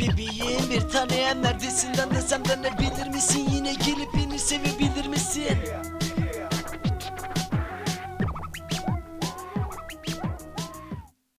bebeğim Bir tane neredesin lan desem dönebilir misin? Yine gelip beni sevebilir misin?